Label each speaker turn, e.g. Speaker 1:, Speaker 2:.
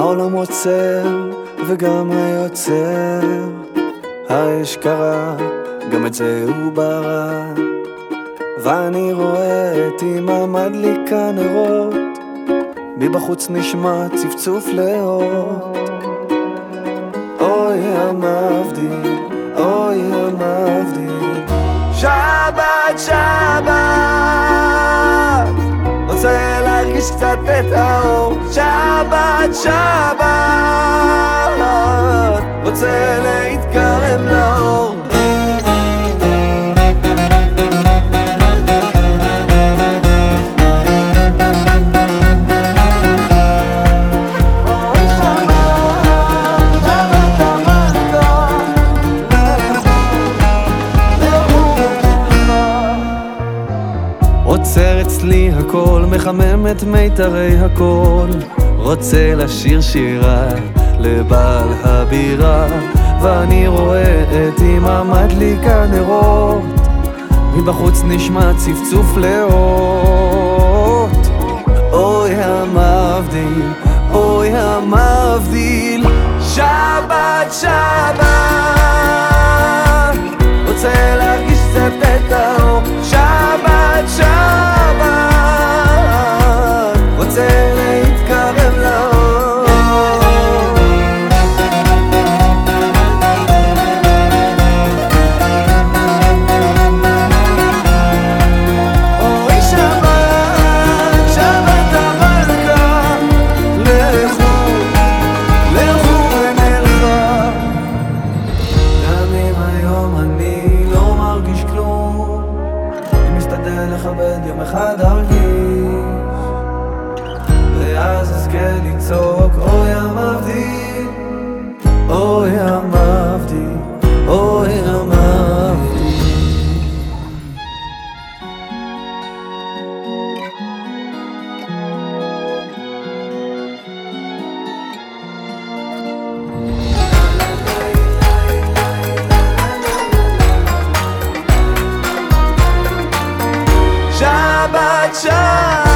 Speaker 1: העולם עוצר וגם היוצר. האש קרה, גם את זה הוא ברא. ואני רואה את אמא מדליקה נרות. מבחוץ נשמע צפצוף לאור אוי המבדיל, אוי המבדיל. שבת, שבת שבת, שבת רוצה להתקרב לאור. עוצר אצלי הכל, מחמם את מיתרי הכל רוצה לשיר שירה לבעל הבירה ואני רואה את אמא מדליקה נרות. מבחוץ נשמע צפצוף לאות. אוי המבדיל, אוי המבדיל. שבת שבת יום אחד ארגיש ואז אזכה לצעוק אוי המבדיל, אוי המבדיל, אוי המבדיל Já by child.